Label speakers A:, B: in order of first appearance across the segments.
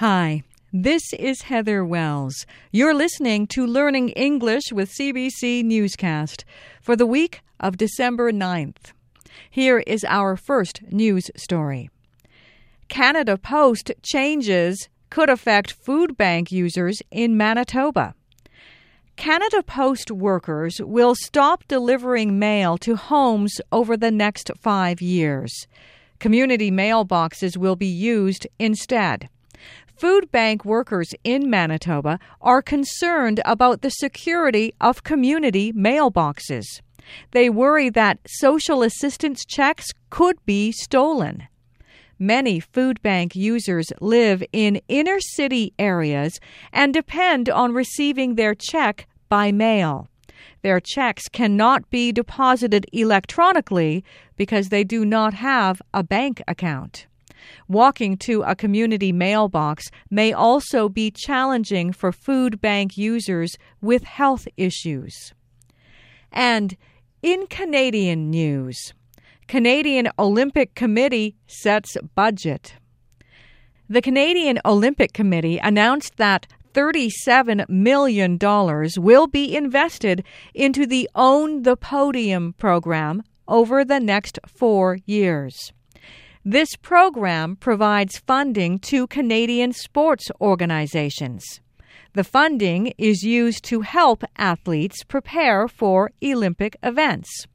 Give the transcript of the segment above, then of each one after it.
A: Hi, this is Heather Wells. You're listening to Learning English with CBC Newscast for the week of December 9th. Here is our first news story. Canada Post changes could affect food bank users in Manitoba. Canada Post workers will stop delivering mail to homes over the next five years. Community mailboxes will be used instead. Food bank workers in Manitoba are concerned about the security of community mailboxes. They worry that social assistance checks could be stolen. Many food bank users live in inner city areas and depend on receiving their check by mail. Their checks cannot be deposited electronically because they do not have a bank account. Walking to a community mailbox may also be challenging for food bank users with health issues. And in Canadian news, Canadian Olympic Committee sets budget. The Canadian Olympic Committee announced that $37 million will be invested into the Own the Podium program over the next four years. This program provides funding to Canadian sports organizations. The funding is used to help athletes prepare for Olympic events.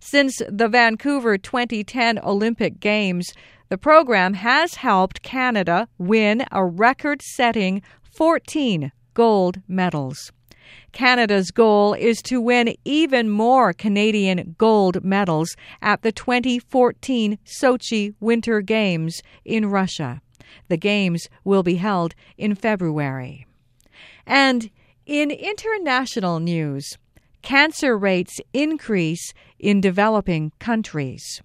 A: Since the Vancouver 2010 Olympic Games, the program has helped Canada win a record setting 14 gold medals. Canada's goal is to win even more Canadian gold medals at the 2014 Sochi Winter Games in Russia. The Games will be held in February. And in international news, cancer rates increase in developing countries.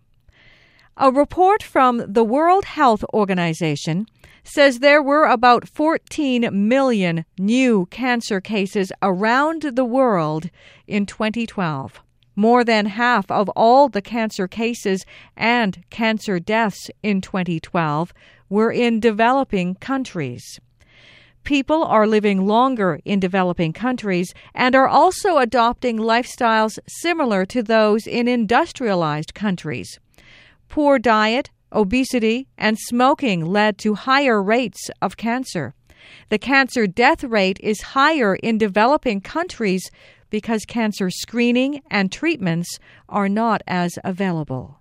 A: A report from the World Health Organization says there were about 14 million new cancer cases around the world in 2012. More than half of all the cancer cases and cancer deaths in 2012 were in developing countries. People are living longer in developing countries and are also adopting lifestyles similar to those in industrialized countries. Poor diet, Obesity and smoking led to higher rates of cancer. The cancer death rate is higher in developing countries because cancer screening and treatments are not as available.